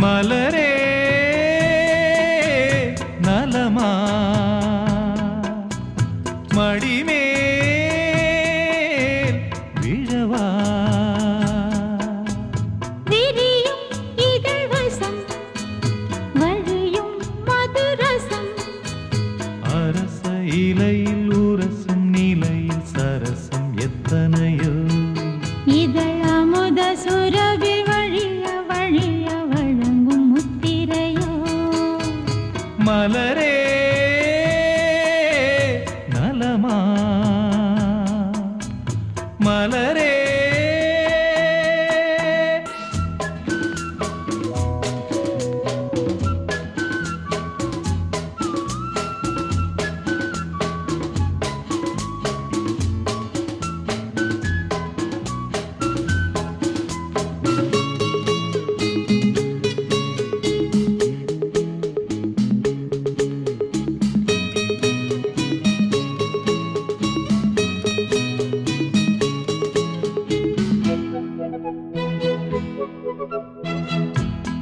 மலரே நலமா? மடி മലരേ നലമാ. മലരേ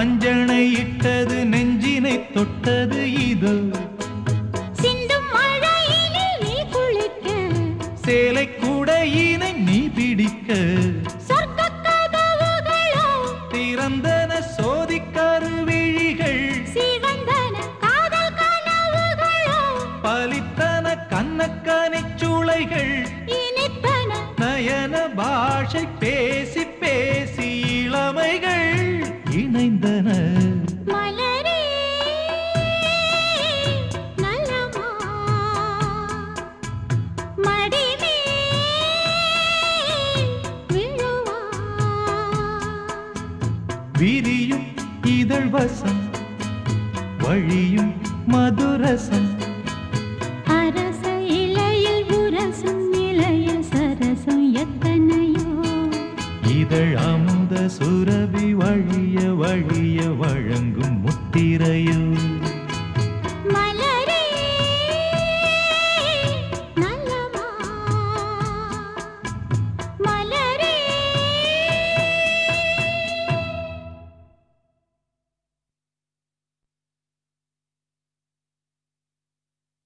பஞ்சனை இட்டது நெஞ்சினை தொட்டது இது. சேலை விரியும் இதழ் வசம் வழியும் மதுரசம். அரச இலையில் உரசம்